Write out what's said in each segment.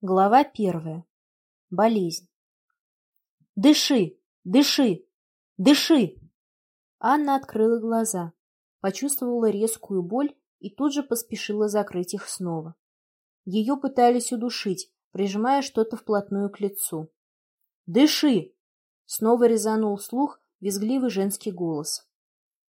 Глава первая. Болезнь. «Дыши! Дыши! Дыши!» Анна открыла глаза, почувствовала резкую боль и тут же поспешила закрыть их снова. Ее пытались удушить, прижимая что-то вплотную к лицу. «Дыши!» — снова резанул слух визгливый женский голос.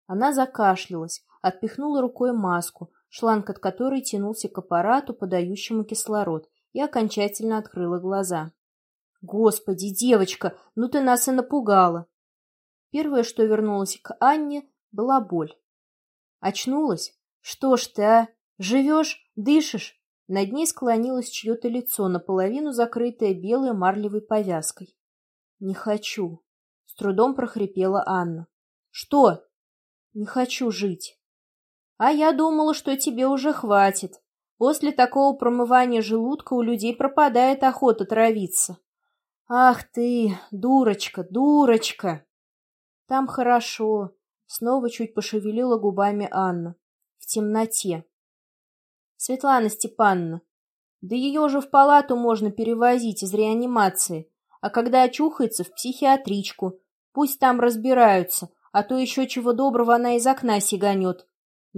Она закашлялась, отпихнула рукой маску, шланг от которой тянулся к аппарату, подающему кислород, и окончательно открыла глаза. «Господи, девочка, ну ты нас и напугала!» Первое, что вернулось к Анне, была боль. Очнулась? Что ж ты, а? Живешь? Дышишь? Над ней склонилось чье-то лицо, наполовину закрытое белой марлевой повязкой. «Не хочу», — с трудом прохрипела Анна. «Что?» «Не хочу жить». «А я думала, что тебе уже хватит», После такого промывания желудка у людей пропадает охота травиться. Ах ты, дурочка, дурочка! Там хорошо. Снова чуть пошевелила губами Анна. В темноте. Светлана Степановна, да ее же в палату можно перевозить из реанимации, а когда очухается, в психиатричку. Пусть там разбираются, а то еще чего доброго она из окна сиганет.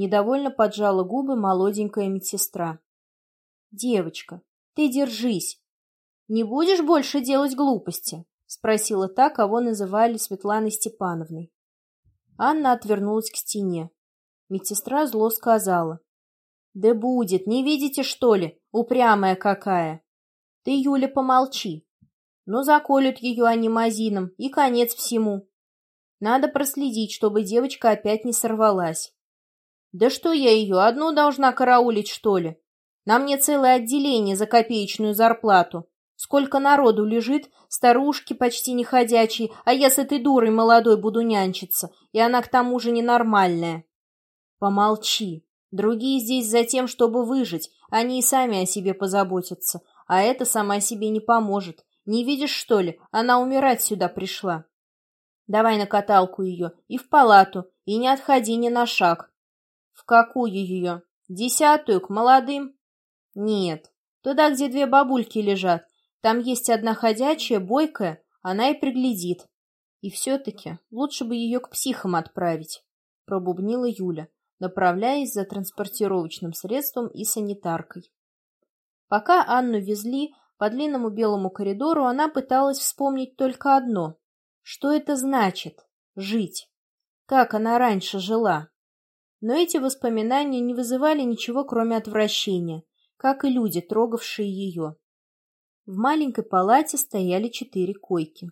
Недовольно поджала губы молоденькая медсестра. «Девочка, ты держись. Не будешь больше делать глупости?» — спросила та, кого называли Светланой Степановной. Анна отвернулась к стене. Медсестра зло сказала. «Да будет, не видите, что ли? Упрямая какая!» «Ты, Юля, помолчи. Но заколют ее анимазином, и конец всему. Надо проследить, чтобы девочка опять не сорвалась. Да что я ее, одну должна караулить, что ли? На мне целое отделение за копеечную зарплату. Сколько народу лежит, старушки почти не ходячие, а я с этой дурой молодой буду нянчиться, и она к тому же ненормальная. Помолчи. Другие здесь за тем, чтобы выжить, они и сами о себе позаботятся, а это сама себе не поможет. Не видишь, что ли, она умирать сюда пришла. Давай на каталку ее и в палату, и не отходи ни на шаг. Какую ее? Десятую, к молодым? Нет, туда, где две бабульки лежат. Там есть одна ходячая, бойкая, она и приглядит. И все-таки лучше бы ее к психам отправить, пробубнила Юля, направляясь за транспортировочным средством и санитаркой. Пока Анну везли по длинному белому коридору, она пыталась вспомнить только одно. Что это значит — жить? Как она раньше жила? Но эти воспоминания не вызывали ничего, кроме отвращения, как и люди, трогавшие ее. В маленькой палате стояли четыре койки.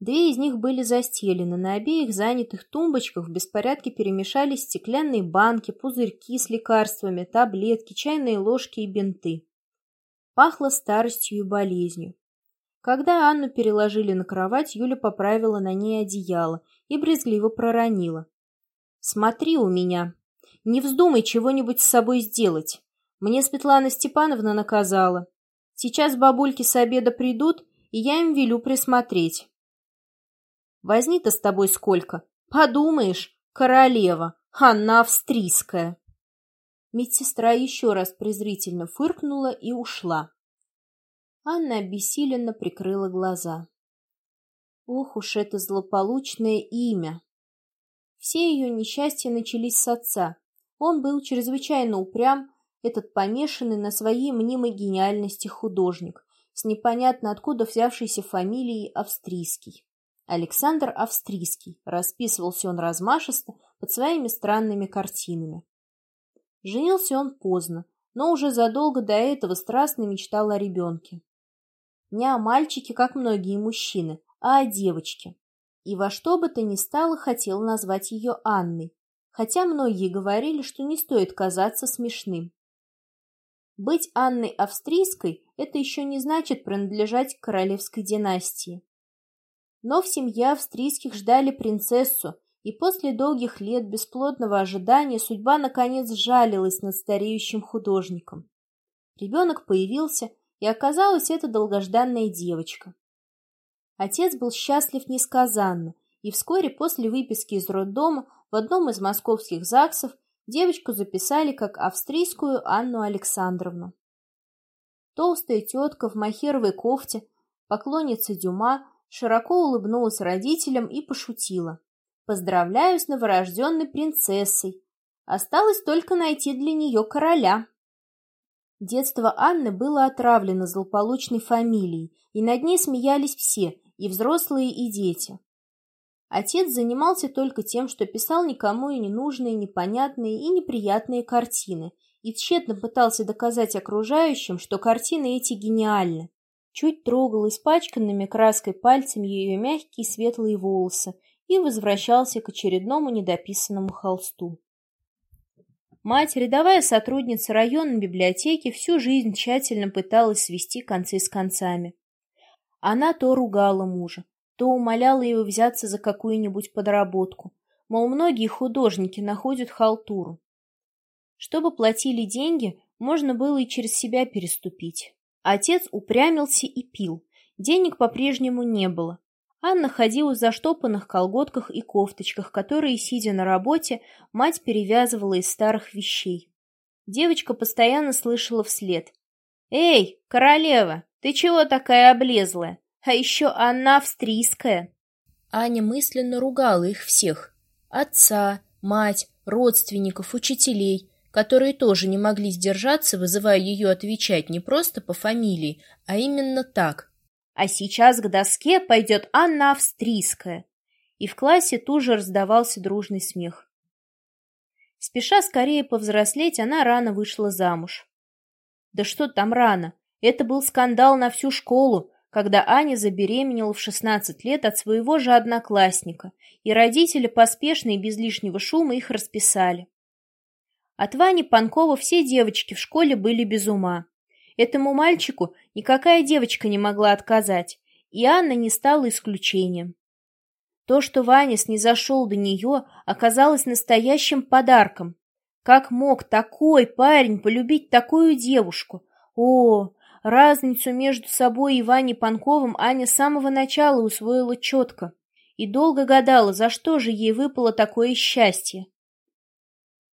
Две из них были застелены, на обеих занятых тумбочках в беспорядке перемешались стеклянные банки, пузырьки с лекарствами, таблетки, чайные ложки и бинты. Пахло старостью и болезнью. Когда Анну переложили на кровать, Юля поправила на ней одеяло и брезгливо проронила. «Смотри у меня!» Не вздумай чего-нибудь с собой сделать. Мне Светлана Степановна наказала. Сейчас бабульки с обеда придут, и я им велю присмотреть. Возни-то с тобой сколько? Подумаешь, королева, Анна Австрийская. Медсестра еще раз презрительно фыркнула и ушла. Анна обессиленно прикрыла глаза. Ох уж это злополучное имя! Все ее несчастья начались с отца, он был чрезвычайно упрям, этот помешанный на своей мнимой гениальности художник, с непонятно откуда взявшейся фамилией Австрийский. Александр Австрийский, расписывался он размашисто под своими странными картинами. Женился он поздно, но уже задолго до этого страстно мечтал о ребенке. Не о мальчике, как многие мужчины, а о девочке. И во что бы то ни стало хотел назвать ее Анной, хотя многие говорили, что не стоит казаться смешным. Быть Анной Австрийской – это еще не значит принадлежать к королевской династии. Но в семье австрийских ждали принцессу, и после долгих лет бесплодного ожидания судьба наконец сжалилась над стареющим художником. Ребенок появился, и оказалась это долгожданная девочка. Отец был счастлив несказанно, и вскоре после выписки из роддома в одном из московских ЗАГСов девочку записали как австрийскую Анну Александровну. толстая тетка в махеровой кофте, поклонница Дюма, широко улыбнулась родителям и пошутила. «Поздравляю с новорожденной принцессой! Осталось только найти для нее короля!» Детство Анны было отравлено злополучной фамилией, и над ней смеялись все, и взрослые, и дети. Отец занимался только тем, что писал никому и ненужные, непонятные и неприятные картины, и тщетно пытался доказать окружающим, что картины эти гениальны. Чуть трогал испачканными краской пальцами ее мягкие светлые волосы и возвращался к очередному недописанному холсту. Мать, рядовая сотрудница районной библиотеки, всю жизнь тщательно пыталась свести концы с концами. Она то ругала мужа, то умоляла его взяться за какую-нибудь подработку, мол, многие художники находят халтуру. Чтобы платили деньги, можно было и через себя переступить. Отец упрямился и пил. Денег по-прежнему не было. Анна ходила в заштопанных колготках и кофточках, которые, сидя на работе, мать перевязывала из старых вещей. Девочка постоянно слышала вслед. «Эй, королева, ты чего такая облезлая? А еще она австрийская!» Аня мысленно ругала их всех. Отца, мать, родственников, учителей, которые тоже не могли сдержаться, вызывая ее отвечать не просто по фамилии, а именно так. А сейчас к доске пойдет Анна Австрийская. И в классе тут же раздавался дружный смех. Спеша скорее повзрослеть, она рано вышла замуж. Да что там рано? Это был скандал на всю школу, когда Аня забеременела в 16 лет от своего же одноклассника, и родители поспешно и без лишнего шума их расписали. От Вани Панкова все девочки в школе были без ума. Этому мальчику никакая девочка не могла отказать, и Анна не стала исключением. То, что Ваня снизошел до нее, оказалось настоящим подарком. Как мог такой парень полюбить такую девушку? О, разницу между собой и Ваней Панковым Аня с самого начала усвоила четко и долго гадала, за что же ей выпало такое счастье.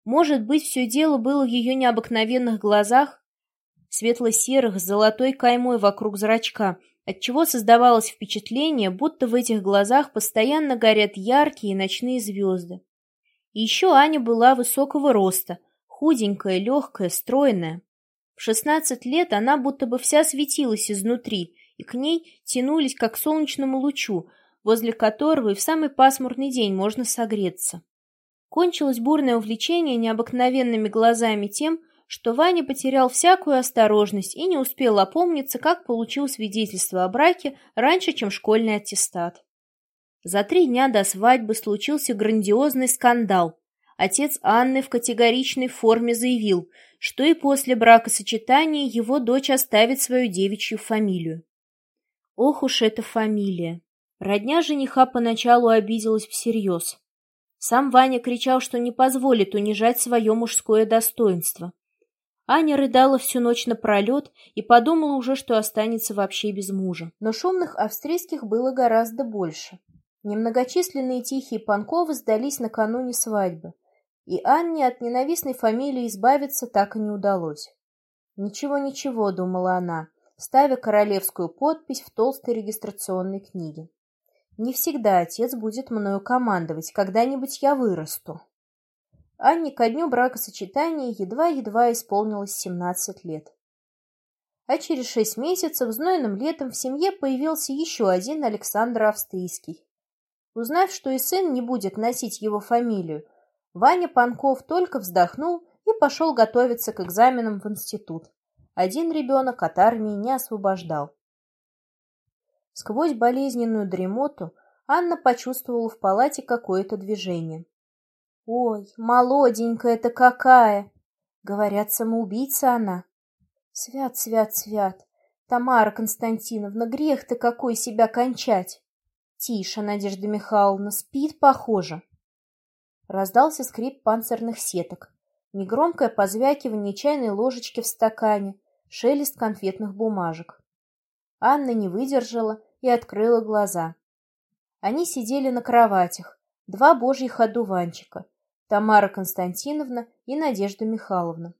Может быть, все дело было в ее необыкновенных глазах, светло-серых с золотой каймой вокруг зрачка, отчего создавалось впечатление, будто в этих глазах постоянно горят яркие ночные звезды. И еще Аня была высокого роста, худенькая, легкая, стройная. В шестнадцать лет она будто бы вся светилась изнутри, и к ней тянулись, как к солнечному лучу, возле которого и в самый пасмурный день можно согреться. Кончилось бурное увлечение необыкновенными глазами тем, что Ваня потерял всякую осторожность и не успел опомниться, как получил свидетельство о браке раньше, чем школьный аттестат. За три дня до свадьбы случился грандиозный скандал. Отец Анны в категоричной форме заявил, что и после бракосочетания его дочь оставит свою девичью фамилию. Ох уж эта фамилия! Родня жениха поначалу обиделась всерьез. Сам Ваня кричал, что не позволит унижать свое мужское достоинство. Аня рыдала всю ночь напролет и подумала уже, что останется вообще без мужа. Но шумных австрийских было гораздо больше. Немногочисленные тихие Панковы сдались накануне свадьбы, и Анне от ненавистной фамилии избавиться так и не удалось. «Ничего-ничего», — думала она, ставя королевскую подпись в толстой регистрационной книге. Не всегда отец будет мною командовать, когда-нибудь я вырасту. Анне ко дню бракосочетания едва-едва исполнилось семнадцать лет. А через шесть месяцев знойным летом в семье появился еще один Александр Австрийский. Узнав, что и сын не будет носить его фамилию, Ваня Панков только вздохнул и пошел готовиться к экзаменам в институт. Один ребенок от армии не освобождал. Сквозь болезненную дремоту Анна почувствовала в палате какое-то движение. «Ой, молоденькая-то какая!» Говорят, самоубийца она. Свят, свят, свят. Тамара Константиновна, грех-то какой себя кончать. Тише, Надежда Михайловна, спит, похоже. Раздался скрип панцирных сеток, негромкое позвякивание чайной ложечки в стакане, шелест конфетных бумажек. Анна не выдержала и открыла глаза. Они сидели на кроватях, два божьих одуванчика, Тамара Константиновна и Надежда Михайловна.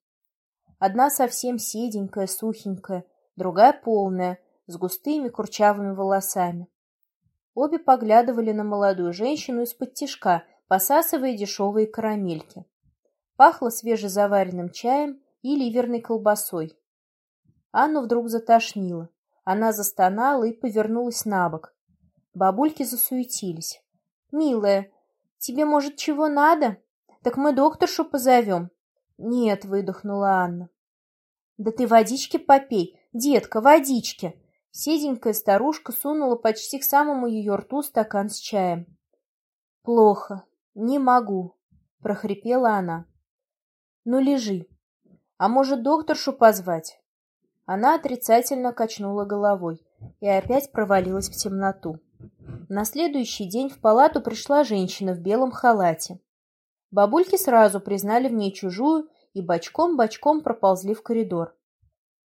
Одна совсем седенькая, сухенькая, другая полная, с густыми курчавыми волосами. Обе поглядывали на молодую женщину из-под тишка, посасывая дешевые карамельки. Пахло свежезаваренным чаем и ливерной колбасой. Анну вдруг затошнило. Она застонала и повернулась на бок. Бабульки засуетились. «Милая, тебе, может, чего надо? Так мы докторшу позовем». «Нет», — выдохнула Анна. «Да ты водички попей, детка, водички!» Седенькая старушка сунула почти к самому ее рту стакан с чаем. «Плохо, не могу», — прохрипела она. «Ну, лежи. А может, докторшу позвать?» Она отрицательно качнула головой и опять провалилась в темноту. На следующий день в палату пришла женщина в белом халате. Бабульки сразу признали в ней чужую и бочком-бочком проползли в коридор.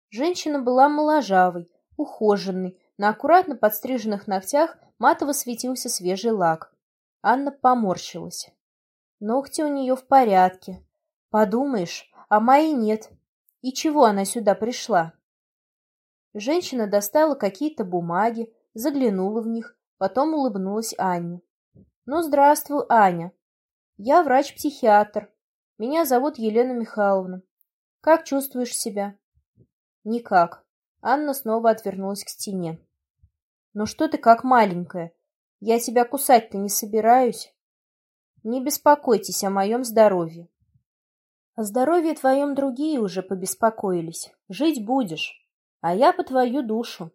Женщина была моложавой, ухоженной, на аккуратно подстриженных ногтях матово светился свежий лак. Анна поморщилась. Ногти у нее в порядке. Подумаешь, а мои нет. И чего она сюда пришла? Женщина достала какие-то бумаги, заглянула в них, потом улыбнулась Анне. «Ну, здравствуй, Аня. Я врач-психиатр. Меня зовут Елена Михайловна. Как чувствуешь себя?» «Никак». Анна снова отвернулась к стене. «Ну что ты как маленькая? Я тебя кусать-то не собираюсь. Не беспокойтесь о моем здоровье. О здоровье твоем другие уже побеспокоились. Жить будешь а я по твою душу.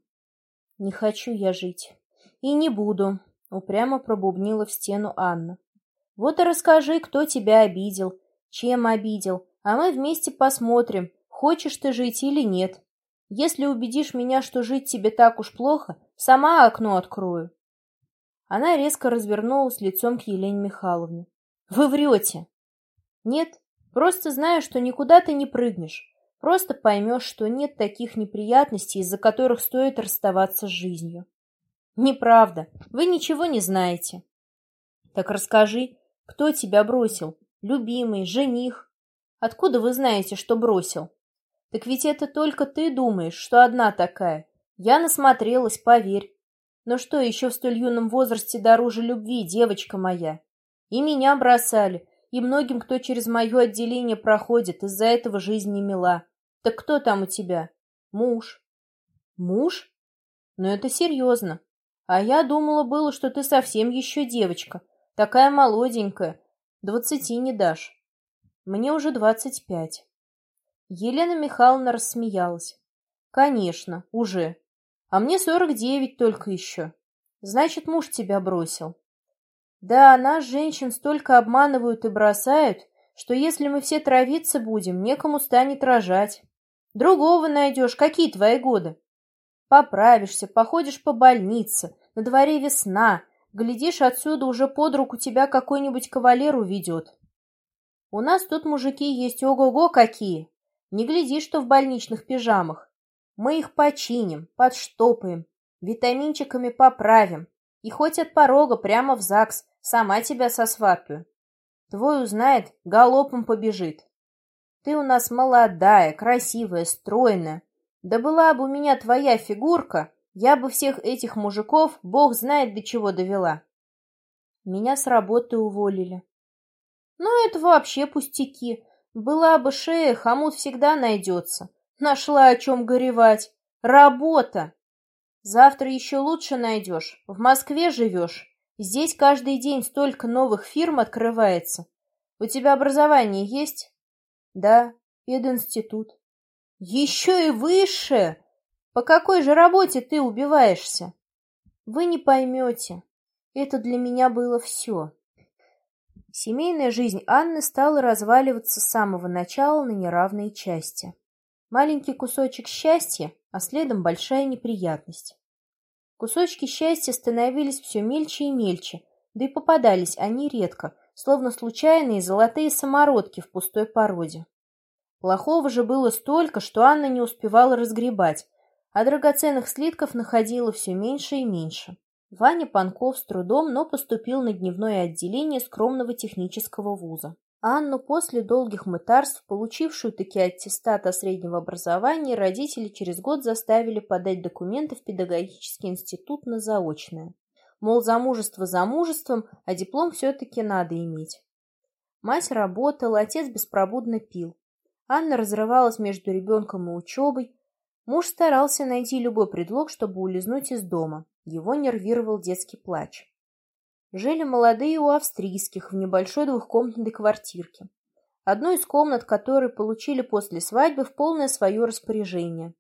Не хочу я жить. И не буду, упрямо пробубнила в стену Анна. Вот и расскажи, кто тебя обидел, чем обидел, а мы вместе посмотрим, хочешь ты жить или нет. Если убедишь меня, что жить тебе так уж плохо, сама окно открою. Она резко развернулась лицом к Елене Михайловне. Вы врете. Нет, просто знаю, что никуда ты не прыгнешь. Просто поймешь, что нет таких неприятностей, из-за которых стоит расставаться с жизнью. Неправда. Вы ничего не знаете. Так расскажи, кто тебя бросил? Любимый, жених? Откуда вы знаете, что бросил? Так ведь это только ты думаешь, что одна такая. Я насмотрелась, поверь. Но что еще в столь юном возрасте дороже любви, девочка моя? И меня бросали, и многим, кто через мое отделение проходит, из-за этого жизнь не мила. Так кто там у тебя? Муж. Муж? Но это серьезно. А я думала было, что ты совсем еще девочка. Такая молоденькая. Двадцати не дашь. Мне уже двадцать пять. Елена Михайловна рассмеялась. Конечно, уже. А мне сорок девять только еще. Значит, муж тебя бросил. Да, нас, женщин, столько обманывают и бросают, что если мы все травиться будем, некому станет рожать. Другого найдешь. Какие твои годы? Поправишься, походишь по больнице, на дворе весна. Глядишь, отсюда уже под руку тебя какой-нибудь кавалер уведет. У нас тут мужики есть ого-го какие. Не гляди, что в больничных пижамах. Мы их починим, подштопаем, витаминчиками поправим. И хоть от порога прямо в ЗАГС, сама тебя сосватаю. Твой узнает, галопом побежит. Ты у нас молодая, красивая, стройная. Да была бы у меня твоя фигурка, я бы всех этих мужиков, бог знает до чего довела. Меня с работы уволили. Ну, это вообще пустяки. Была бы шея, хомут всегда найдется. Нашла о чем горевать. Работа! Завтра еще лучше найдешь. В Москве живешь. Здесь каждый день столько новых фирм открывается. У тебя образование есть? Да, пединститут. Еще и выше! По какой же работе ты убиваешься? Вы не поймете. Это для меня было все. Семейная жизнь Анны стала разваливаться с самого начала на неравные части. Маленький кусочек счастья, а следом большая неприятность. Кусочки счастья становились все мельче и мельче, да и попадались они редко, словно случайные золотые самородки в пустой породе. Плохого же было столько, что Анна не успевала разгребать, а драгоценных слитков находила все меньше и меньше. Ваня Панков с трудом, но поступил на дневное отделение скромного технического вуза. Анну после долгих мытарств, получившую таки аттестат о среднем образовании, родители через год заставили подать документы в педагогический институт на заочное. Мол, замужество замужеством, а диплом все-таки надо иметь. Мать работала, отец беспробудно пил. Анна разрывалась между ребенком и учебой. Муж старался найти любой предлог, чтобы улизнуть из дома. Его нервировал детский плач. Жили молодые у австрийских в небольшой двухкомнатной квартирке. Одну из комнат, которые получили после свадьбы в полное свое распоряжение.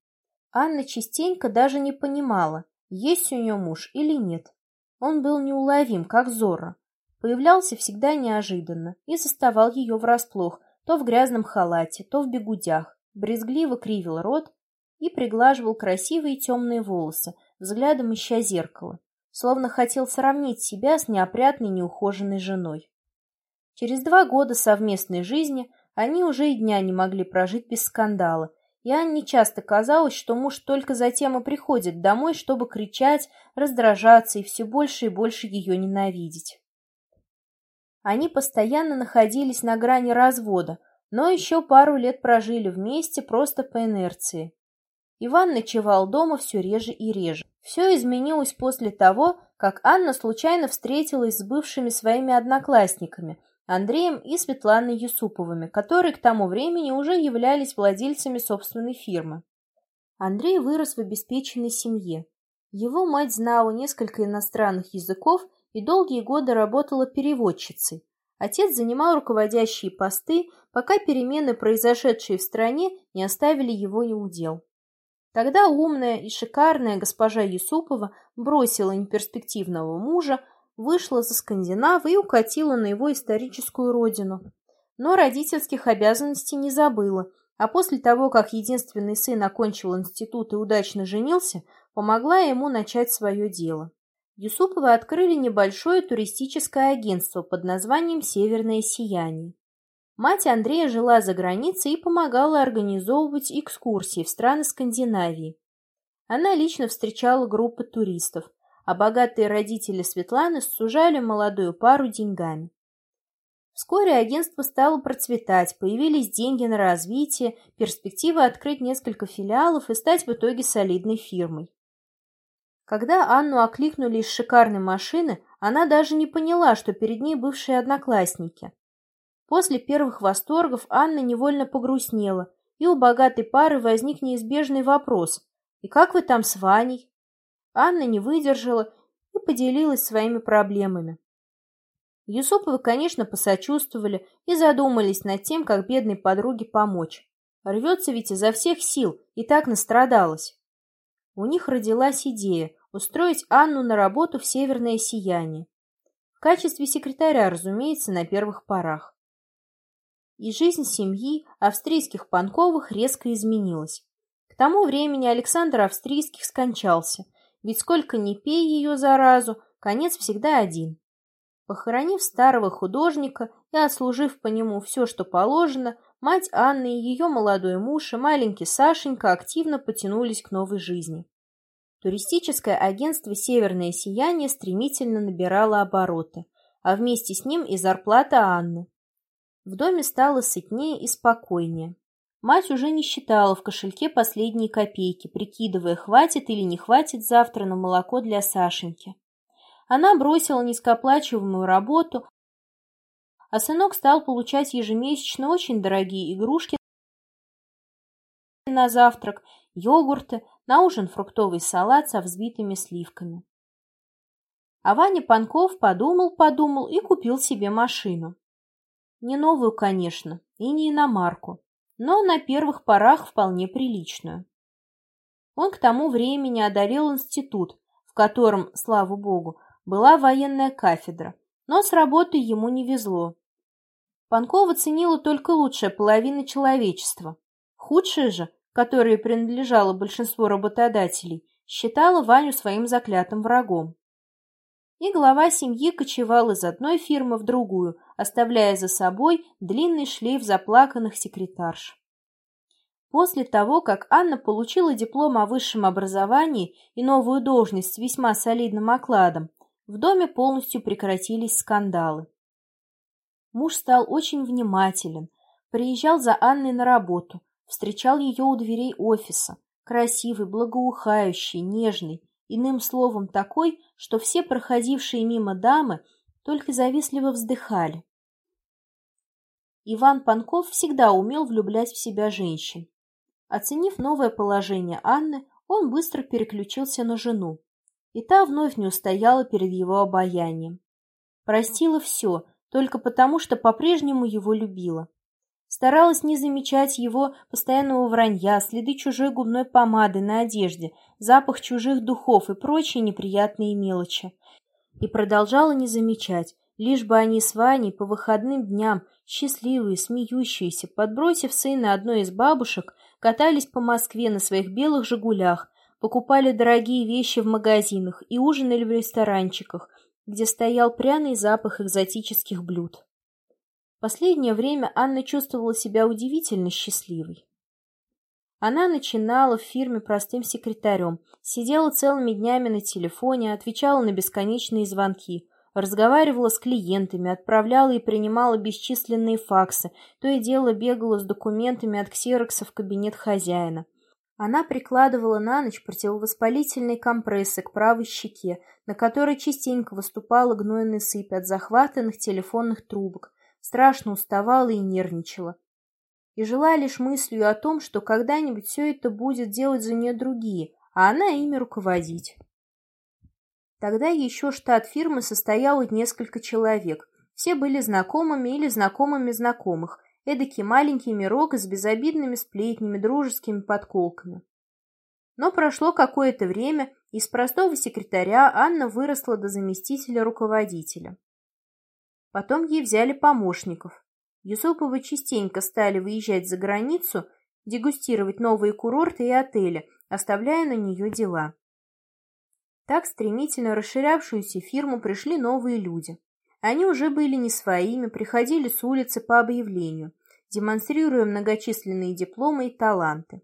Анна частенько даже не понимала, есть у нее муж или нет. Он был неуловим, как Зора. Появлялся всегда неожиданно и заставал ее врасплох, то в грязном халате, то в бегудях, брезгливо кривил рот и приглаживал красивые темные волосы, взглядом ища зеркало словно хотел сравнить себя с неопрятной неухоженной женой. Через два года совместной жизни они уже и дня не могли прожить без скандала, и Анне часто казалось, что муж только затем и приходит домой, чтобы кричать, раздражаться и все больше и больше ее ненавидеть. Они постоянно находились на грани развода, но еще пару лет прожили вместе просто по инерции. Иван ночевал дома все реже и реже. Все изменилось после того, как Анна случайно встретилась с бывшими своими одноклассниками, Андреем и Светланой Юсуповыми, которые к тому времени уже являлись владельцами собственной фирмы. Андрей вырос в обеспеченной семье. Его мать знала несколько иностранных языков и долгие годы работала переводчицей. Отец занимал руководящие посты, пока перемены, произошедшие в стране, не оставили его неудел. Тогда умная и шикарная госпожа Юсупова бросила неперспективного мужа, вышла за Скандинава и укатила на его историческую родину. Но родительских обязанностей не забыла, а после того, как единственный сын окончил институт и удачно женился, помогла ему начать свое дело. Юсуповы открыли небольшое туристическое агентство под названием «Северное сияние». Мать Андрея жила за границей и помогала организовывать экскурсии в страны Скандинавии. Она лично встречала группы туристов, а богатые родители Светланы сужали молодую пару деньгами. Вскоре агентство стало процветать, появились деньги на развитие, перспектива открыть несколько филиалов и стать в итоге солидной фирмой. Когда Анну окликнули из шикарной машины, она даже не поняла, что перед ней бывшие одноклассники. После первых восторгов Анна невольно погрустнела, и у богатой пары возник неизбежный вопрос «И как вы там с Ваней?» Анна не выдержала и поделилась своими проблемами. Юсуповы, конечно, посочувствовали и задумались над тем, как бедной подруге помочь. Рвется ведь изо всех сил и так настрадалась. У них родилась идея устроить Анну на работу в «Северное сияние». В качестве секретаря, разумеется, на первых порах и жизнь семьи австрийских Панковых резко изменилась. К тому времени Александр Австрийских скончался, ведь сколько ни пей ее заразу, конец всегда один. Похоронив старого художника и отслужив по нему все, что положено, мать Анны и ее молодой муж и маленький Сашенька активно потянулись к новой жизни. Туристическое агентство «Северное сияние» стремительно набирало обороты, а вместе с ним и зарплата Анны. В доме стало сытнее и спокойнее. Мать уже не считала в кошельке последние копейки, прикидывая, хватит или не хватит завтра на молоко для Сашеньки. Она бросила низкооплачиваемую работу, а сынок стал получать ежемесячно очень дорогие игрушки на завтрак, йогурты, на ужин фруктовый салат со взбитыми сливками. А Ваня Панков подумал-подумал и купил себе машину. Не новую, конечно, и не иномарку, но на первых порах вполне приличную. Он к тому времени одарил институт, в котором, слава богу, была военная кафедра, но с работой ему не везло. Панкова ценила только лучшая половина человечества. Худшая же, которой принадлежало большинство работодателей, считала Ваню своим заклятым врагом и глава семьи кочевал из одной фирмы в другую, оставляя за собой длинный шлейф заплаканных секретарш. После того, как Анна получила диплом о высшем образовании и новую должность с весьма солидным окладом, в доме полностью прекратились скандалы. Муж стал очень внимателен, приезжал за Анной на работу, встречал ее у дверей офиса, красивый, благоухающий, нежный, иным словом такой, что все проходившие мимо дамы только завистливо вздыхали. Иван Панков всегда умел влюблять в себя женщин. Оценив новое положение Анны, он быстро переключился на жену, и та вновь не устояла перед его обаянием. Простила все, только потому, что по-прежнему его любила. Старалась не замечать его постоянного вранья, следы чужой губной помады на одежде, запах чужих духов и прочие неприятные мелочи. И продолжала не замечать, лишь бы они с Ваней по выходным дням, счастливые, смеющиеся, подбросив сына одной из бабушек, катались по Москве на своих белых «Жигулях», покупали дорогие вещи в магазинах и ужинали в ресторанчиках, где стоял пряный запах экзотических блюд. Последнее время Анна чувствовала себя удивительно счастливой. Она начинала в фирме простым секретарем, сидела целыми днями на телефоне, отвечала на бесконечные звонки, разговаривала с клиентами, отправляла и принимала бесчисленные факсы, то и дело бегала с документами от ксерокса в кабинет хозяина. Она прикладывала на ночь противовоспалительные компрессы к правой щеке, на которой частенько выступала гнойная сыпь от захватанных телефонных трубок, страшно уставала и нервничала. И жила лишь мыслью о том, что когда-нибудь все это будет делать за нее другие, а она ими руководить. Тогда еще штат фирмы состоял из несколько человек. Все были знакомыми или знакомыми знакомых, эдакий маленький мирок с безобидными сплетнями, дружескими подколками. Но прошло какое-то время, и с простого секретаря Анна выросла до заместителя руководителя. Потом ей взяли помощников. Юсуповы частенько стали выезжать за границу, дегустировать новые курорты и отели, оставляя на нее дела. Так стремительно расширявшуюся фирму пришли новые люди. Они уже были не своими, приходили с улицы по объявлению, демонстрируя многочисленные дипломы и таланты.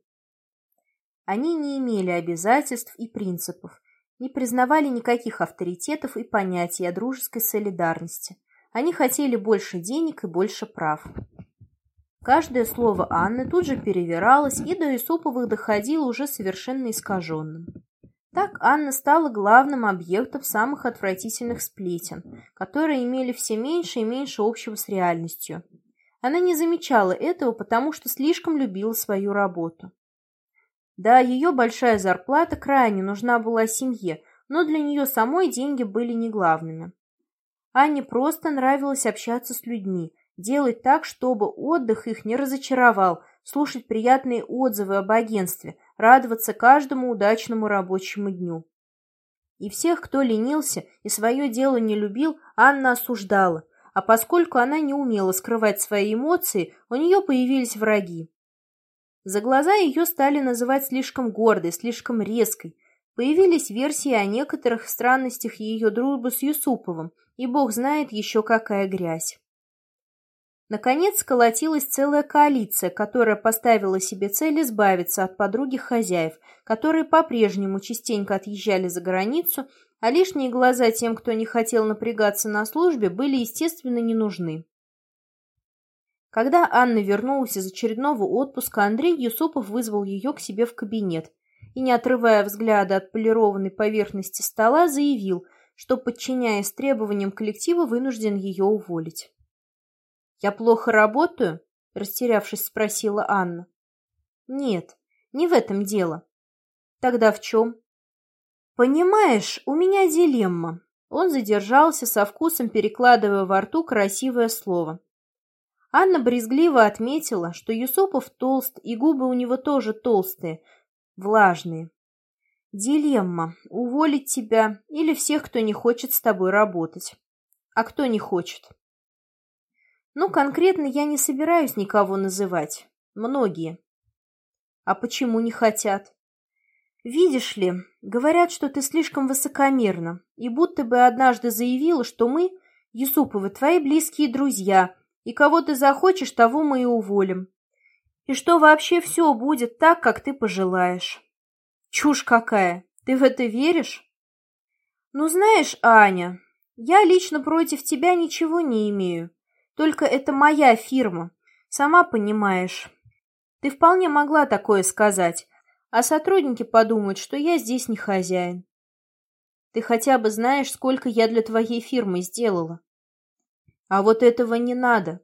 Они не имели обязательств и принципов, не признавали никаких авторитетов и понятий о дружеской солидарности. Они хотели больше денег и больше прав. Каждое слово Анны тут же перевиралось и до Исуповых доходило уже совершенно искаженным. Так Анна стала главным объектом самых отвратительных сплетен, которые имели все меньше и меньше общего с реальностью. Она не замечала этого, потому что слишком любила свою работу. Да, ее большая зарплата крайне нужна была семье, но для нее самой деньги были не главными. Анне просто нравилось общаться с людьми, делать так, чтобы отдых их не разочаровал, слушать приятные отзывы об агентстве – радоваться каждому удачному рабочему дню. И всех, кто ленился и свое дело не любил, Анна осуждала, а поскольку она не умела скрывать свои эмоции, у нее появились враги. За глаза ее стали называть слишком гордой, слишком резкой. Появились версии о некоторых странностях ее дружбы с Юсуповым, и бог знает еще какая грязь. Наконец сколотилась целая коалиция, которая поставила себе цель избавиться от подруги хозяев, которые по-прежнему частенько отъезжали за границу, а лишние глаза тем, кто не хотел напрягаться на службе, были, естественно, не нужны. Когда Анна вернулась из очередного отпуска, Андрей Юсупов вызвал ее к себе в кабинет и, не отрывая взгляда от полированной поверхности стола, заявил, что, подчиняясь требованиям коллектива, вынужден ее уволить. «Я плохо работаю?» — растерявшись, спросила Анна. «Нет, не в этом дело». «Тогда в чем?» «Понимаешь, у меня дилемма». Он задержался со вкусом, перекладывая во рту красивое слово. Анна брезгливо отметила, что Юсупов толст, и губы у него тоже толстые, влажные. «Дилемма. Уволить тебя или всех, кто не хочет с тобой работать. А кто не хочет?» Ну, конкретно я не собираюсь никого называть. Многие. А почему не хотят? Видишь ли, говорят, что ты слишком высокомерна, и будто бы однажды заявила, что мы, Юсуповы, твои близкие друзья, и кого ты захочешь, того мы и уволим. И что вообще все будет так, как ты пожелаешь. Чушь какая! Ты в это веришь? Ну, знаешь, Аня, я лично против тебя ничего не имею. Только это моя фирма, сама понимаешь. Ты вполне могла такое сказать, а сотрудники подумают, что я здесь не хозяин. Ты хотя бы знаешь, сколько я для твоей фирмы сделала. А вот этого не надо.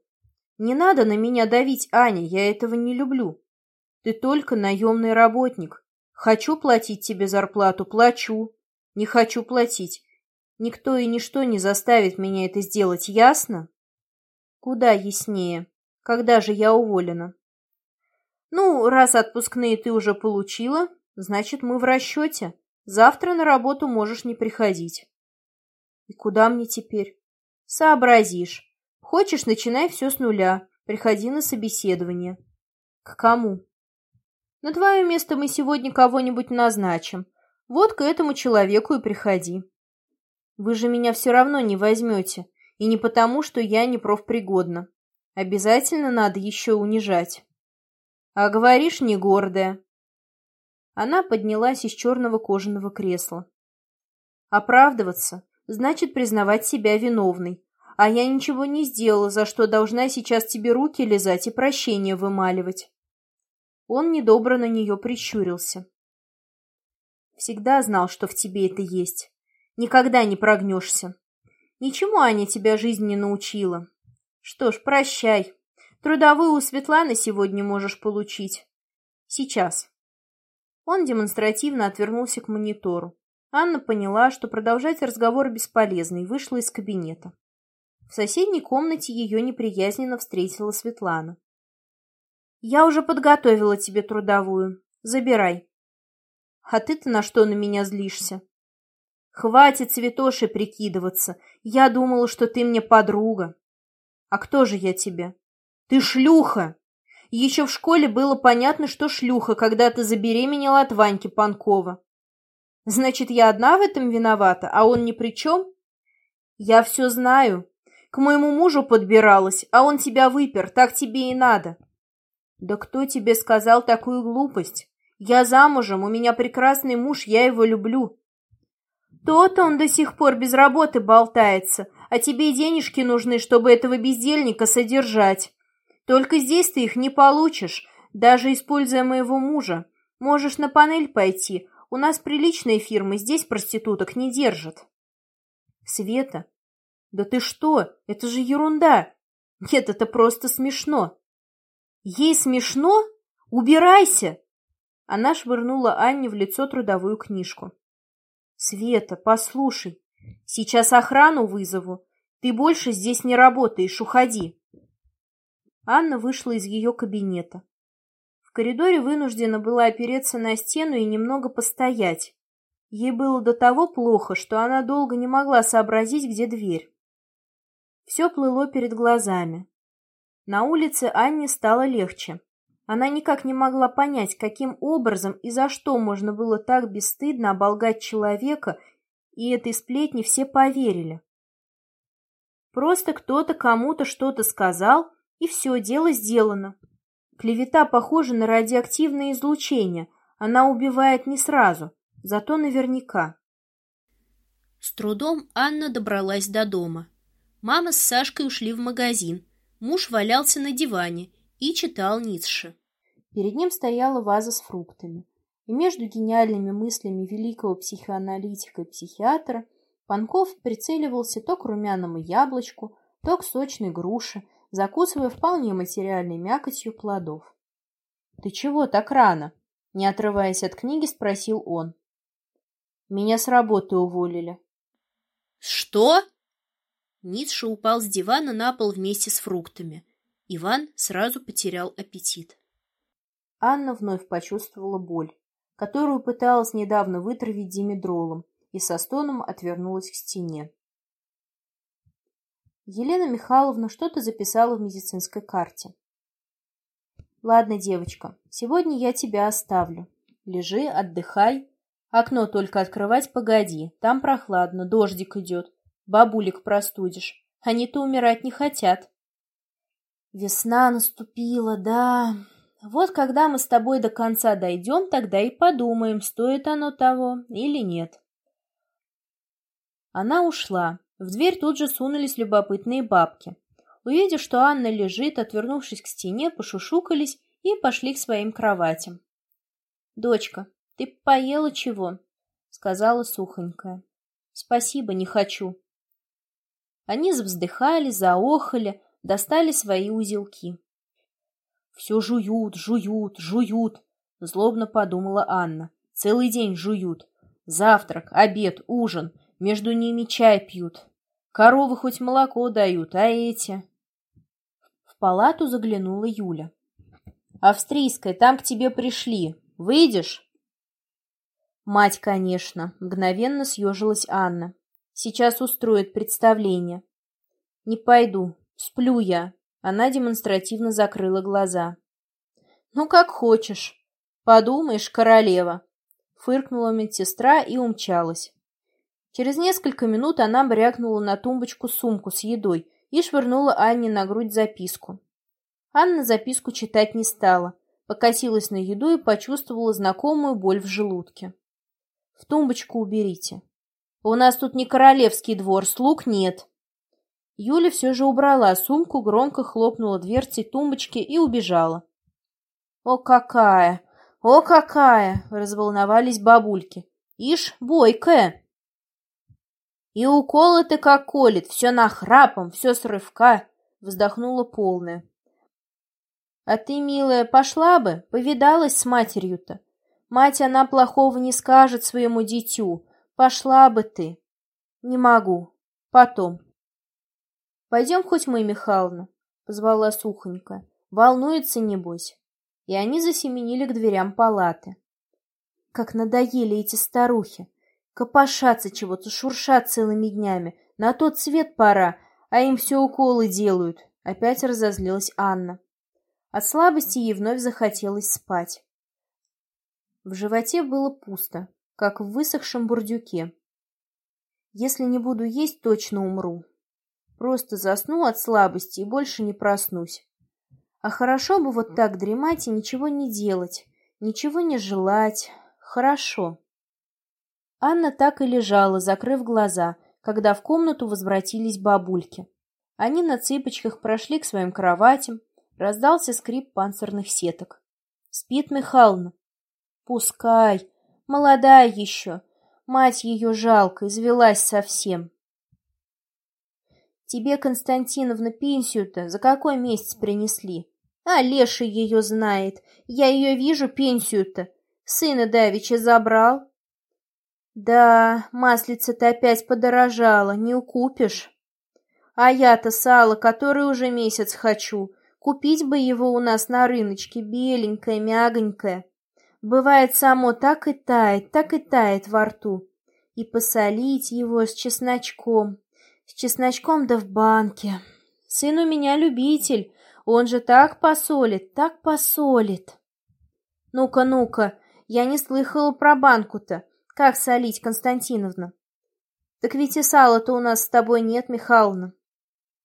Не надо на меня давить, Аня, я этого не люблю. Ты только наемный работник. Хочу платить тебе зарплату, плачу. Не хочу платить. Никто и ничто не заставит меня это сделать, ясно? Куда яснее. Когда же я уволена? Ну, раз отпускные ты уже получила, значит, мы в расчете. Завтра на работу можешь не приходить. И куда мне теперь? Сообразишь. Хочешь, начинай все с нуля. Приходи на собеседование. К кому? На твое место мы сегодня кого-нибудь назначим. Вот к этому человеку и приходи. Вы же меня все равно не возьмете. И не потому, что я не профпригодна. Обязательно надо еще унижать. А говоришь, не гордая. Она поднялась из черного кожаного кресла. Оправдываться значит признавать себя виновной. А я ничего не сделала, за что должна сейчас тебе руки лизать и прощение вымаливать. Он недобро на нее прищурился. Всегда знал, что в тебе это есть. Никогда не прогнешься. Ничему Аня тебя жизнь не научила. Что ж, прощай. Трудовую у Светланы сегодня можешь получить. Сейчас. Он демонстративно отвернулся к монитору. Анна поняла, что продолжать разговор бесполезно, и вышла из кабинета. В соседней комнате ее неприязненно встретила Светлана. «Я уже подготовила тебе трудовую. Забирай». «А ты-то на что на меня злишься?» «Хватит цветошей прикидываться. Я думала, что ты мне подруга». «А кто же я тебе?» «Ты шлюха!» Еще в школе было понятно, что шлюха, когда ты забеременела от Ваньки Панкова. Значит, я одна в этом виновата, а он ни при чем? Я все знаю. К моему мужу подбиралась, а он тебя выпер, так тебе и надо. Да кто тебе сказал такую глупость? Я замужем, у меня прекрасный муж, я его люблю. То-то он до сих пор без работы болтается, а тебе денежки нужны, чтобы этого бездельника содержать. Только здесь ты их не получишь, даже используя моего мужа. Можешь на панель пойти, у нас приличные фирмы, здесь проституток не держат. Света, да ты что, это же ерунда. Нет, это просто смешно. Ей смешно? Убирайся! Она швырнула Анне в лицо трудовую книжку. Света, послушай, сейчас охрану вызову. Ты больше здесь не работаешь, уходи. Анна вышла из ее кабинета. В коридоре вынуждена была опереться на стену и немного постоять. Ей было до того плохо, что она долго не могла сообразить, где дверь. Все плыло перед глазами. На улице Анне стало легче. Она никак не могла понять, каким образом и за что можно было так бесстыдно оболгать человека, и этой сплетни все поверили. Просто кто-то кому-то что-то сказал, и все, дело сделано. Клевета похожа на радиоактивное излучение. Она убивает не сразу, зато наверняка. С трудом Анна добралась до дома. Мама с Сашкой ушли в магазин. Муж валялся на диване и читал Ницше. Перед ним стояла ваза с фруктами. И между гениальными мыслями великого психоаналитика и психиатра Панков прицеливался то к румяному яблочку, то к сочной груше, закусывая вполне материальной мякотью плодов. — Ты чего так рано? — не отрываясь от книги, спросил он. — Меня с работы уволили. — Что? Ницше упал с дивана на пол вместе с фруктами. Иван сразу потерял аппетит. Анна вновь почувствовала боль, которую пыталась недавно вытравить димедролом, и со стоном отвернулась к стене. Елена Михайловна что-то записала в медицинской карте. «Ладно, девочка, сегодня я тебя оставлю. Лежи, отдыхай. Окно только открывать погоди, там прохладно, дождик идет. Бабулик простудишь. Они-то умирать не хотят». «Весна наступила, да. Вот когда мы с тобой до конца дойдем, тогда и подумаем, стоит оно того или нет». Она ушла, в дверь тут же сунулись любопытные бабки. увидев, что Анна лежит, отвернувшись к стене, пошушукались и пошли к своим кроватям. «Дочка, ты поела чего?» — сказала сухонькая. «Спасибо, не хочу». Они завздыхали, заохали, достали свои узелки. «Все жуют, жуют, жуют», — злобно подумала Анна. «Целый день жуют. Завтрак, обед, ужин. Между ними чай пьют. Коровы хоть молоко дают, а эти...» В палату заглянула Юля. «Австрийская, там к тебе пришли. Выйдешь?» «Мать, конечно», — мгновенно съежилась Анна. «Сейчас устроит представление». «Не пойду. Сплю я». Она демонстративно закрыла глаза. «Ну, как хочешь. Подумаешь, королева!» Фыркнула медсестра и умчалась. Через несколько минут она брякнула на тумбочку сумку с едой и швырнула Анне на грудь записку. Анна записку читать не стала, покосилась на еду и почувствовала знакомую боль в желудке. «В тумбочку уберите. У нас тут не королевский двор, слуг нет». Юля все же убрала сумку, громко хлопнула дверцей тумбочки и убежала. «О, какая! О, какая!» — разволновались бабульки. «Ишь, бойкая!» «И уколы-то как колет, все нахрапом, все с рывка!» — вздохнула полная. А ты, милая, пошла бы, повидалась с матерью-то. Мать она плохого не скажет своему дитю. Пошла бы ты. Не могу. Потом. Пойдем хоть мы, Михайловна, позвала сухонько. Волнуется, небось. И они засеменили к дверям палаты. Как надоели эти старухи. Копошатся чего-то, шуршат целыми днями. На тот свет пора, а им все уколы делают. Опять разозлилась Анна. От слабости ей вновь захотелось спать. В животе было пусто, как в высохшем бурдюке. Если не буду есть, точно умру. Просто засну от слабости и больше не проснусь. А хорошо бы вот так дремать и ничего не делать, ничего не желать. Хорошо. Анна так и лежала, закрыв глаза, когда в комнату возвратились бабульки. Они на цыпочках прошли к своим кроватям, Раздался скрип панцирных сеток. Спит Михайловна. Пускай. Молодая еще. Мать ее жалко, извелась совсем. Тебе, Константиновна, пенсию-то за какой месяц принесли? А Леша ее знает. Я ее вижу, пенсию-то. Сына давеча забрал. Да, маслица-то опять подорожала, не укупишь. А я-то сало, который уже месяц хочу. Купить бы его у нас на рыночке, беленькое, мягонькое. Бывает, само так и тает, так и тает во рту. И посолить его с чесночком. С чесночком да в банке. Сын у меня любитель, он же так посолит, так посолит. Ну-ка, ну-ка, я не слыхала про банку-то. Как солить, Константиновна? Так ведь и сала-то у нас с тобой нет, Михайловна.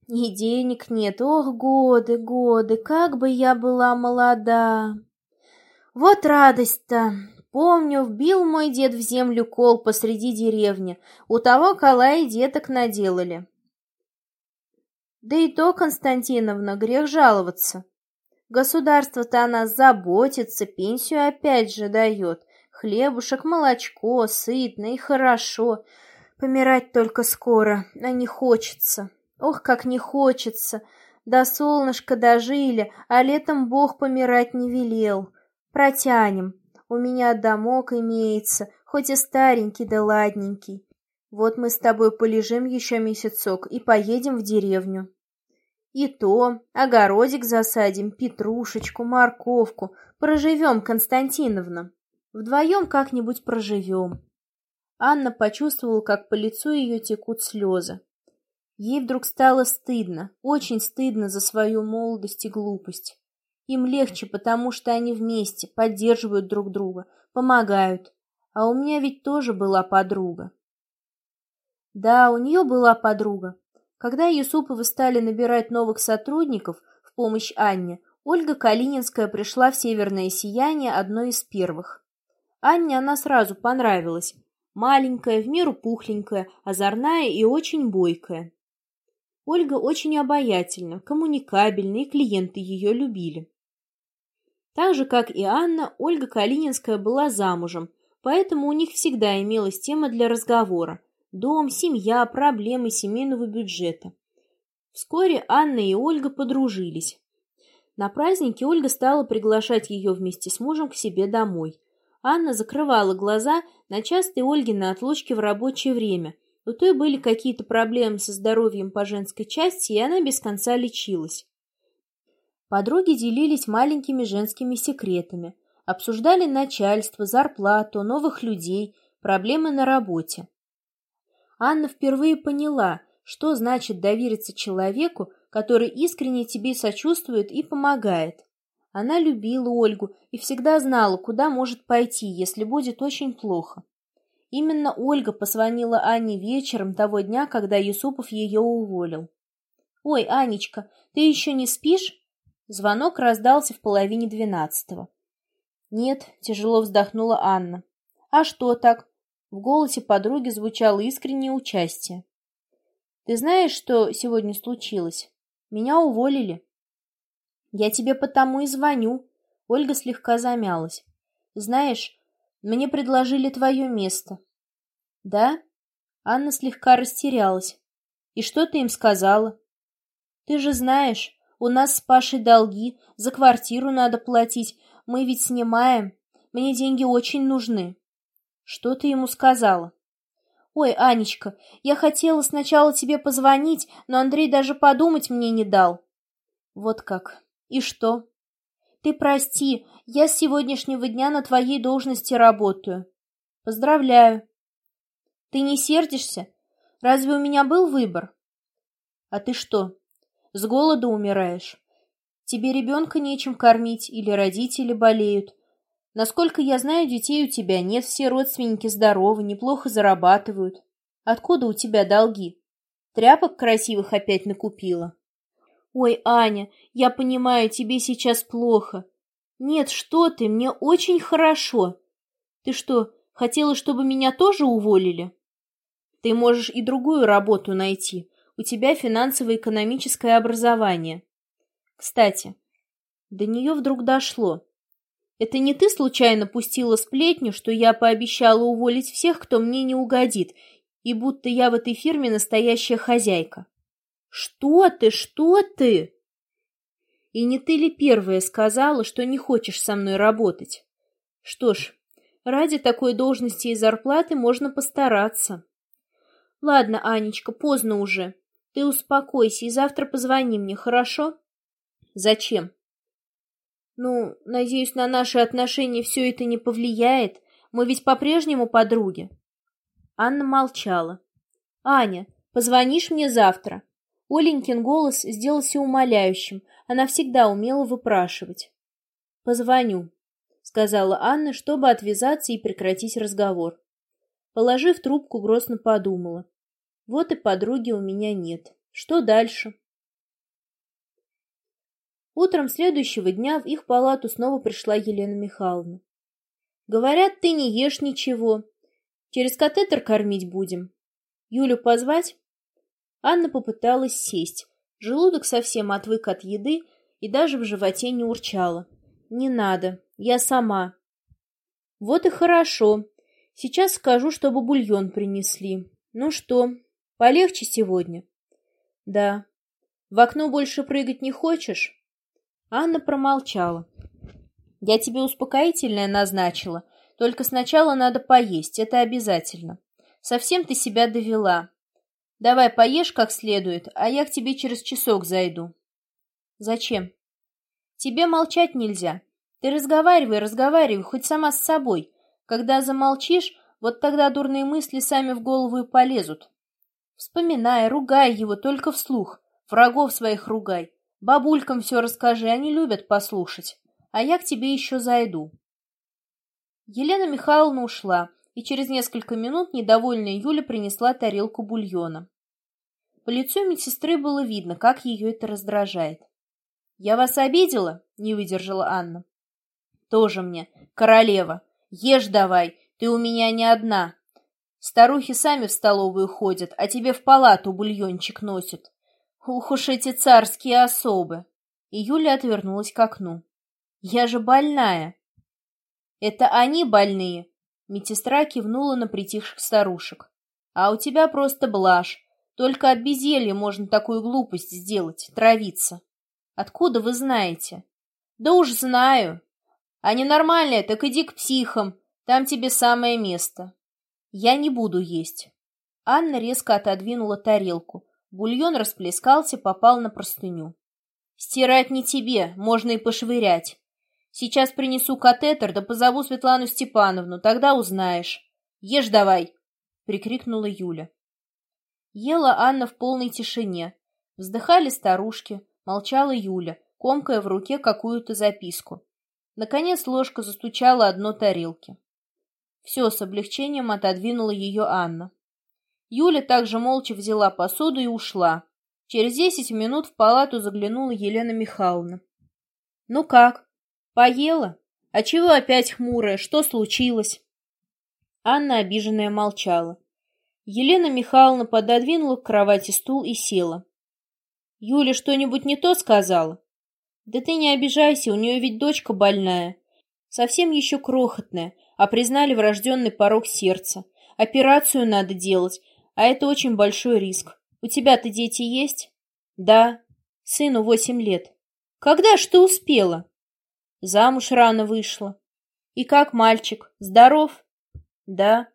И денег нет. Ох, годы, годы, как бы я была молода. Вот радость-то. Помню, вбил мой дед в землю кол посреди деревни. У того кола и деток наделали. Да и то, Константиновна, грех жаловаться. Государство-то о нас заботится, пенсию опять же дает. Хлебушек, молочко, сытно и хорошо. Помирать только скоро, а не хочется. Ох, как не хочется! До солнышка дожили, а летом Бог помирать не велел. Протянем. У меня домок имеется, хоть и старенький да ладненький. Вот мы с тобой полежим еще месяцок и поедем в деревню. И то, огородик засадим, петрушечку, морковку. Проживем, Константиновна. Вдвоем как-нибудь проживем. Анна почувствовала, как по лицу ее текут слезы. Ей вдруг стало стыдно, очень стыдно за свою молодость и глупость. Им легче, потому что они вместе, поддерживают друг друга, помогают. А у меня ведь тоже была подруга. Да, у нее была подруга. Когда Юсуповы стали набирать новых сотрудников в помощь Анне, Ольга Калининская пришла в «Северное сияние» одной из первых. Анне она сразу понравилась. Маленькая, в меру пухленькая, озорная и очень бойкая. Ольга очень обаятельна, коммуникабельна, и клиенты ее любили. Так же, как и Анна, Ольга Калининская была замужем, поэтому у них всегда имелась тема для разговора – дом, семья, проблемы семейного бюджета. Вскоре Анна и Ольга подружились. На празднике Ольга стала приглашать ее вместе с мужем к себе домой. Анна закрывала глаза на частые Ольгины отлучки в рабочее время. У той были какие-то проблемы со здоровьем по женской части, и она без конца лечилась. Подруги делились маленькими женскими секретами, обсуждали начальство, зарплату, новых людей, проблемы на работе. Анна впервые поняла, что значит довериться человеку, который искренне тебе сочувствует и помогает. Она любила Ольгу и всегда знала, куда может пойти, если будет очень плохо. Именно Ольга позвонила Ане вечером того дня, когда Юсупов ее уволил. «Ой, Анечка, ты еще не спишь?» Звонок раздался в половине двенадцатого. «Нет», — тяжело вздохнула Анна. «А что так?» В голосе подруги звучало искреннее участие. «Ты знаешь, что сегодня случилось? Меня уволили». «Я тебе потому и звоню». Ольга слегка замялась. «Знаешь, мне предложили твое место». «Да?» Анна слегка растерялась. «И что ты им сказала?» «Ты же знаешь, у нас с Пашей долги, за квартиру надо платить, мы ведь снимаем. Мне деньги очень нужны». «Что ты ему сказала?» «Ой, Анечка, я хотела сначала тебе позвонить, но Андрей даже подумать мне не дал». «Вот как. И что?» «Ты прости, я с сегодняшнего дня на твоей должности работаю». «Поздравляю». «Ты не сердишься? Разве у меня был выбор?» «А ты что, с голоду умираешь? Тебе ребенка нечем кормить или родители болеют?» Насколько я знаю, детей у тебя нет, все родственники здоровы, неплохо зарабатывают. Откуда у тебя долги? Тряпок красивых опять накупила? Ой, Аня, я понимаю, тебе сейчас плохо. Нет, что ты, мне очень хорошо. Ты что, хотела, чтобы меня тоже уволили? Ты можешь и другую работу найти. У тебя финансово-экономическое образование. Кстати, до нее вдруг дошло. Это не ты случайно пустила сплетню, что я пообещала уволить всех, кто мне не угодит, и будто я в этой фирме настоящая хозяйка? Что ты, что ты? И не ты ли первая сказала, что не хочешь со мной работать? Что ж, ради такой должности и зарплаты можно постараться. Ладно, Анечка, поздно уже. Ты успокойся и завтра позвони мне, хорошо? Зачем? Ну, надеюсь, на наши отношения все это не повлияет. Мы ведь по-прежнему подруги. Анна молчала. Аня, позвонишь мне завтра? Оленькин голос сделался умоляющим. Она всегда умела выпрашивать. Позвоню, сказала Анна, чтобы отвязаться и прекратить разговор. Положив трубку, грустно подумала. Вот и подруги у меня нет. Что дальше? Утром следующего дня в их палату снова пришла Елена Михайловна. «Говорят, ты не ешь ничего. Через катетер кормить будем. Юлю позвать?» Анна попыталась сесть. Желудок совсем отвык от еды и даже в животе не урчало. «Не надо, я сама». «Вот и хорошо. Сейчас скажу, чтобы бульон принесли. Ну что, полегче сегодня?» «Да. В окно больше прыгать не хочешь?» Анна промолчала. «Я тебе успокоительное назначила. Только сначала надо поесть, это обязательно. Совсем ты себя довела. Давай поешь как следует, а я к тебе через часок зайду». «Зачем?» «Тебе молчать нельзя. Ты разговаривай, разговаривай, хоть сама с собой. Когда замолчишь, вот тогда дурные мысли сами в голову и полезут. Вспоминай, ругай его только вслух, врагов своих ругай. Бабулькам все расскажи, они любят послушать. А я к тебе еще зайду. Елена Михайловна ушла, и через несколько минут недовольная Юля принесла тарелку бульона. По лицу медсестры было видно, как ее это раздражает. «Я вас обидела?» — не выдержала Анна. «Тоже мне, королева. Ешь давай, ты у меня не одна. Старухи сами в столовую ходят, а тебе в палату бульончик носят. Ух уж эти царские особы. И Юля отвернулась к окну. Я же больная. Это они больные. Медсестра кивнула на притихших старушек. А у тебя просто блажь. Только от безделья можно такую глупость сделать, травиться. Откуда вы знаете? Да уж знаю. А ненормальная, так иди к психам. Там тебе самое место. Я не буду есть. Анна резко отодвинула тарелку. Бульон расплескался, попал на простыню. Стирать не тебе, можно и пошвырять. Сейчас принесу катетер, да позову Светлану Степановну, тогда узнаешь. Ешь давай, прикрикнула Юля. Ела Анна в полной тишине. Вздыхали старушки, молчала Юля, комкая в руке какую-то записку. Наконец ложка застучала о дно тарелки. Все, с облегчением отодвинула ее Анна. Юля также молча взяла посуду и ушла. Через десять минут в палату заглянула Елена Михайловна. «Ну как? Поела? А чего опять хмурая? Что случилось?» Анна, обиженная, молчала. Елена Михайловна пододвинула к кровати стул и села. «Юля что-нибудь не то сказала?» «Да ты не обижайся, у нее ведь дочка больная. Совсем еще крохотная, а признали врожденный порог сердца. Операцию надо делать, а это очень большой риск. У тебя-то дети есть? Да. Сыну восемь лет. Когда ж ты успела? Замуж рано вышла. И как мальчик? Здоров? Да.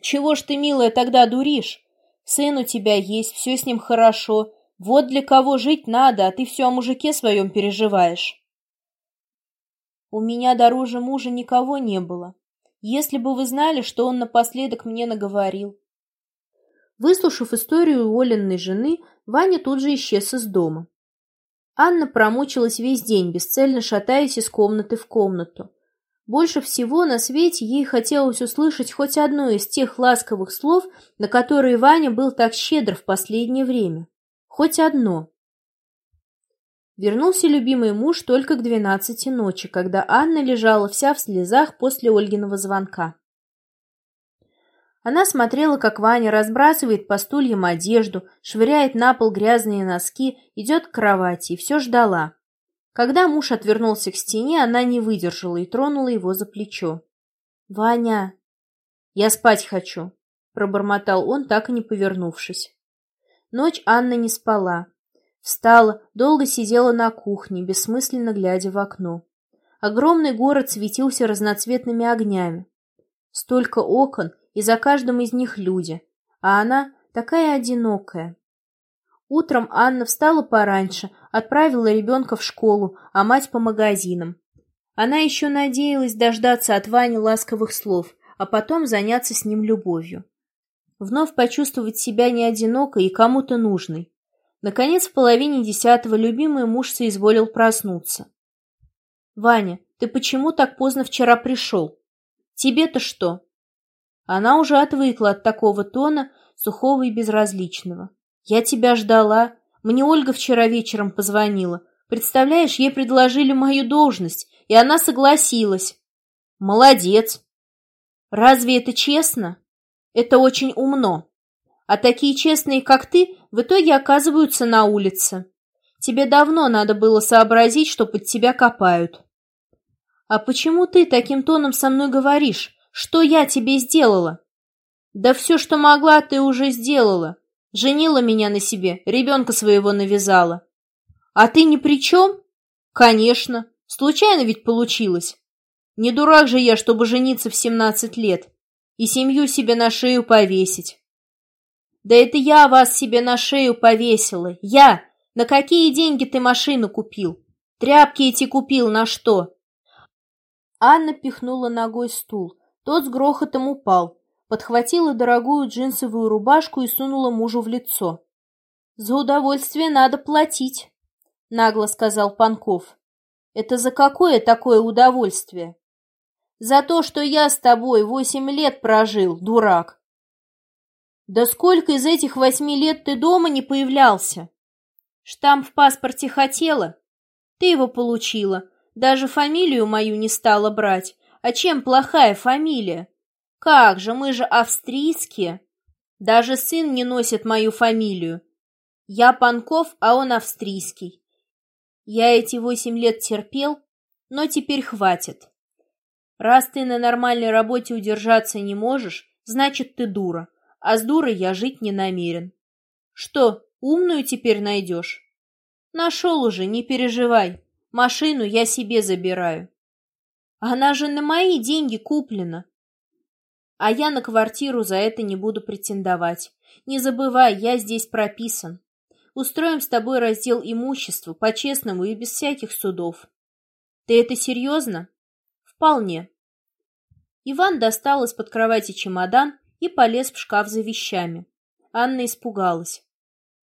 Чего ж ты, милая, тогда дуришь? Сын у тебя есть, все с ним хорошо. Вот для кого жить надо, а ты все о мужике своем переживаешь. У меня дороже мужа никого не было. Если бы вы знали, что он напоследок мне наговорил. Выслушав историю Оленной жены, Ваня тут же исчез из дома. Анна промучилась весь день, бесцельно шатаясь из комнаты в комнату. Больше всего на свете ей хотелось услышать хоть одно из тех ласковых слов, на которые Ваня был так щедр в последнее время. Хоть одно. Вернулся любимый муж только к двенадцати ночи, когда Анна лежала вся в слезах после Ольгиного звонка. Она смотрела, как Ваня разбрасывает по стульям одежду, швыряет на пол грязные носки, идет к кровати и все ждала. Когда муж отвернулся к стене, она не выдержала и тронула его за плечо. «Ваня!» «Я спать хочу», — пробормотал он, так и не повернувшись. Ночь Анна не спала. Встала, долго сидела на кухне, бессмысленно глядя в окно. Огромный город светился разноцветными огнями. Столько окон, и за каждым из них люди, а она такая одинокая. Утром Анна встала пораньше, отправила ребенка в школу, а мать по магазинам. Она еще надеялась дождаться от Вани ласковых слов, а потом заняться с ним любовью. Вновь почувствовать себя не одинокой и кому-то нужной. Наконец, в половине десятого любимый муж соизволил проснуться. «Ваня, ты почему так поздно вчера пришел? Тебе-то что?» Она уже отвыкла от такого тона, сухого и безразличного. «Я тебя ждала. Мне Ольга вчера вечером позвонила. Представляешь, ей предложили мою должность, и она согласилась». «Молодец!» «Разве это честно?» «Это очень умно. А такие честные, как ты, в итоге оказываются на улице. Тебе давно надо было сообразить, что под тебя копают». «А почему ты таким тоном со мной говоришь? Что я тебе сделала? Да все, что могла, ты уже сделала. Женила меня на себе, ребенка своего навязала. А ты ни при чем? Конечно. Случайно ведь получилось. Не дурак же я, чтобы жениться в семнадцать лет и семью себе на шею повесить. Да это я вас себе на шею повесила. Я! На какие деньги ты машину купил? Тряпки эти купил на что? Анна пихнула ногой стул. Тот с грохотом упал, подхватила дорогую джинсовую рубашку и сунула мужу в лицо. «За удовольствие надо платить», — нагло сказал Панков. «Это за какое такое удовольствие?» «За то, что я с тобой восемь лет прожил, дурак». «Да сколько из этих восьми лет ты дома не появлялся?» «Штамп в паспорте хотела?» «Ты его получила, даже фамилию мою не стала брать, а чем плохая фамилия? Как же, мы же австрийские. Даже сын не носит мою фамилию. Я Панков, а он австрийский. Я эти восемь лет терпел, но теперь хватит. Раз ты на нормальной работе удержаться не можешь, значит, ты дура, а с дурой я жить не намерен. Что, умную теперь найдешь? Нашел уже, не переживай. Машину я себе забираю. Она же на мои деньги куплена. А я на квартиру за это не буду претендовать. Не забывай, я здесь прописан. Устроим с тобой раздел имущества, по-честному и без всяких судов. Ты это серьезно? Вполне. Иван достал из-под кровати чемодан и полез в шкаф за вещами. Анна испугалась.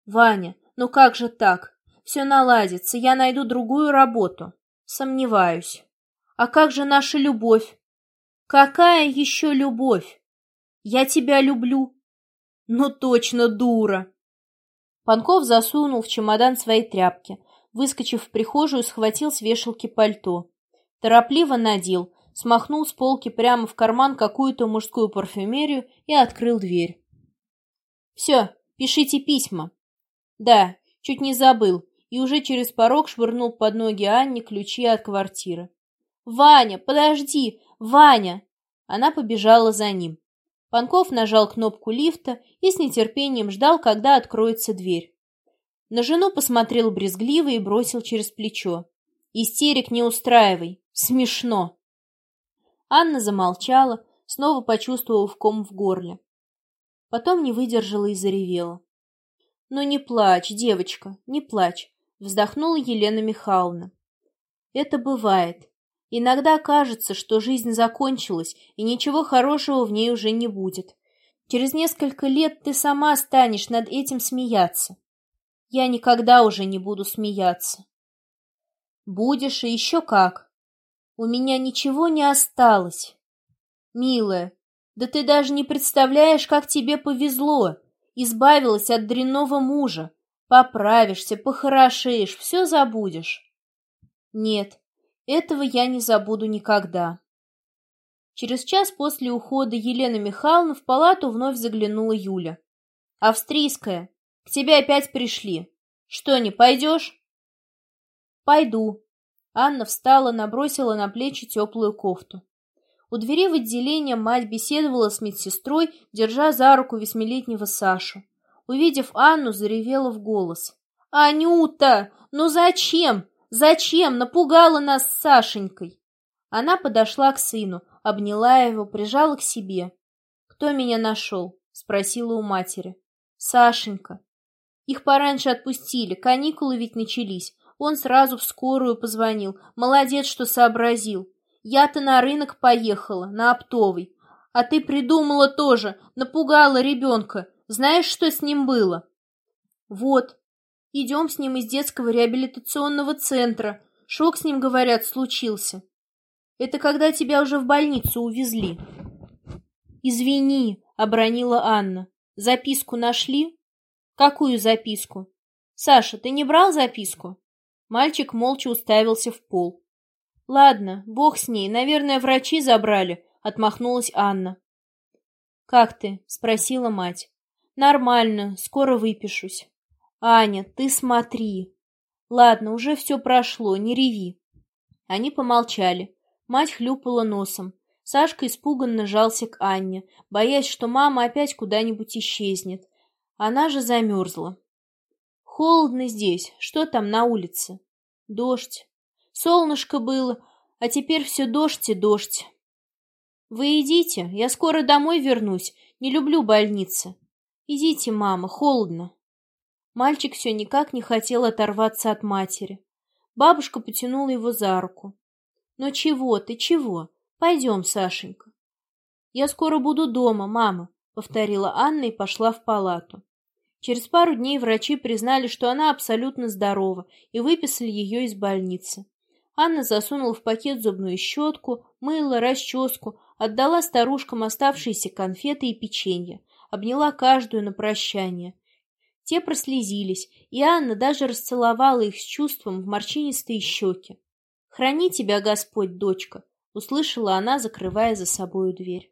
«Ваня, ну как же так? Все наладится, я найду другую работу». «Сомневаюсь». «А как же наша любовь?» «Какая еще любовь? Я тебя люблю». «Ну точно, дура!» Панков засунул в чемодан свои тряпки, выскочив в прихожую, схватил с вешалки пальто. Торопливо надел, смахнул с полки прямо в карман какую-то мужскую парфюмерию и открыл дверь. «Все, пишите письма». «Да, чуть не забыл», и уже через порог швырнул под ноги Анне ключи от квартиры. «Ваня, подожди! Ваня!» Она побежала за ним. Панков нажал кнопку лифта и с нетерпением ждал, когда откроется дверь. На жену посмотрел брезгливо и бросил через плечо. «Истерик не устраивай. Смешно!» Анна замолчала, снова почувствовав ком в горле. Потом не выдержала и заревела. «Ну не плачь, девочка, не плачь», — вздохнула Елена Михайловна. «Это бывает. Иногда кажется, что жизнь закончилась, и ничего хорошего в ней уже не будет. Через несколько лет ты сама станешь над этим смеяться. Я никогда уже не буду смеяться. Будешь и еще как. У меня ничего не осталось. Милая, да ты даже не представляешь, как тебе повезло. Избавилась от дрянного мужа. Поправишься, похорошеешь, все забудешь. Нет, этого я не забуду никогда. Через час после ухода Елены Михайловны в палату вновь заглянула Юля. «Австрийская, к тебе опять пришли. Что, не пойдешь?» «Пойду». Анна встала, набросила на плечи теплую кофту. У двери в отделение мать беседовала с медсестрой, держа за руку восьмилетнего Сашу. Увидев Анну, заревела в голос. «Анюта, ну зачем? Зачем напугала нас с Сашенькой? Она подошла к сыну, обняла его, прижала к себе. «Кто меня нашел?» — спросила у матери. «Сашенька». Их пораньше отпустили, каникулы ведь начались. Он сразу в скорую позвонил. Молодец, что сообразил. Я-то на рынок поехала, на оптовый. А ты придумала тоже, напугала ребенка. Знаешь, что с ним было? Вот, Идем с ним из детского реабилитационного центра. Шок с ним, говорят, случился. Это когда тебя уже в больницу увезли. Извини, обронила Анна. Записку нашли? Какую записку? Саша, ты не брал записку? Мальчик молча уставился в пол. Ладно, бог с ней, наверное, врачи забрали, отмахнулась Анна. Как ты? спросила мать. Нормально, скоро выпишусь. «Аня, ты смотри!» «Ладно, уже все прошло, не реви!» Они помолчали. Мать хлюпала носом. Сашка испуганно жался к Анне, боясь, что мама опять куда-нибудь исчезнет. Она же замерзла. «Холодно здесь. Что там на улице?» «Дождь. Солнышко было, а теперь все дождь и дождь». «Вы идите, я скоро домой вернусь. Не люблю больницы. Идите, мама, холодно». Мальчик все никак не хотел оторваться от матери. Бабушка потянула его за руку. «Ну чего ты, чего? Пойдем, Сашенька». «Я скоро буду дома, мама», — повторила Анна и пошла в палату. Через пару дней врачи признали, что она абсолютно здорова, и выписали ее из больницы. Анна засунула в пакет зубную щетку, мыло, расческу, отдала старушкам оставшиеся конфеты и печенье, обняла каждую на прощание. Те прослезились, и Анна даже расцеловала их с чувством в морщинистые щеки. «Храни тебя, Господь, дочка!» — услышала она, закрывая за собою дверь.